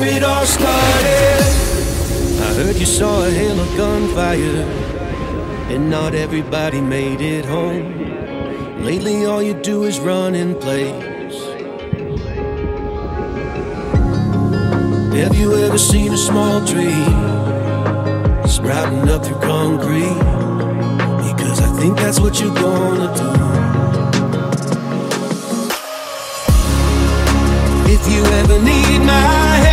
it all started. I heard you saw a hail of gunfire, and not everybody made it home. Lately, all you do is run in place. Have you ever seen a small tree sprouting up through concrete? Because I think that's what you're gonna do. If you ever need my help,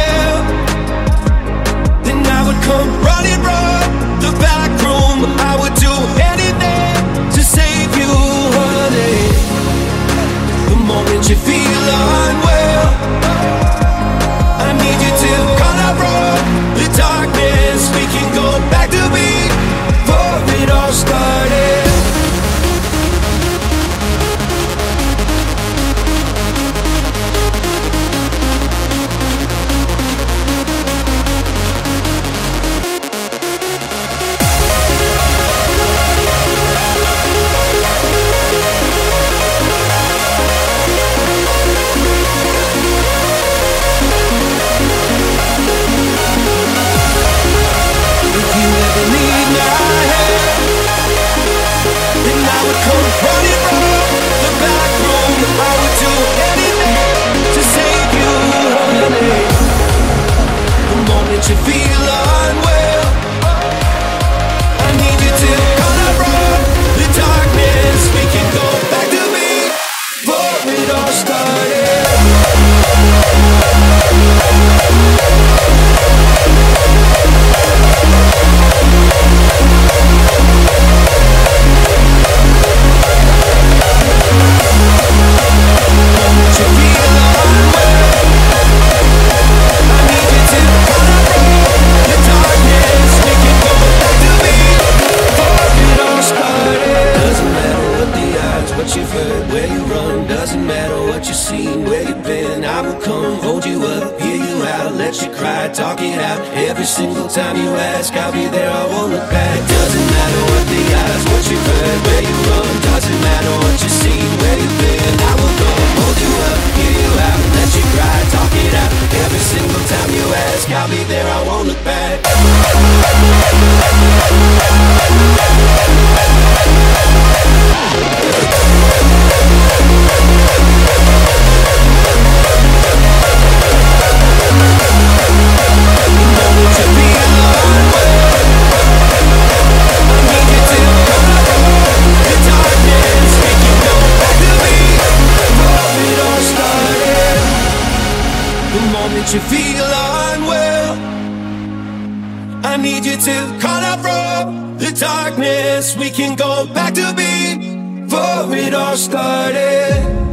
where you've been. I will come, hold you up, hear you out, let you cry, talk it out. Every single time you ask, I'll be there. I won't look back. Doesn't The moment you feel unwell, I need you to call out from the darkness. We can go back to be before it all started.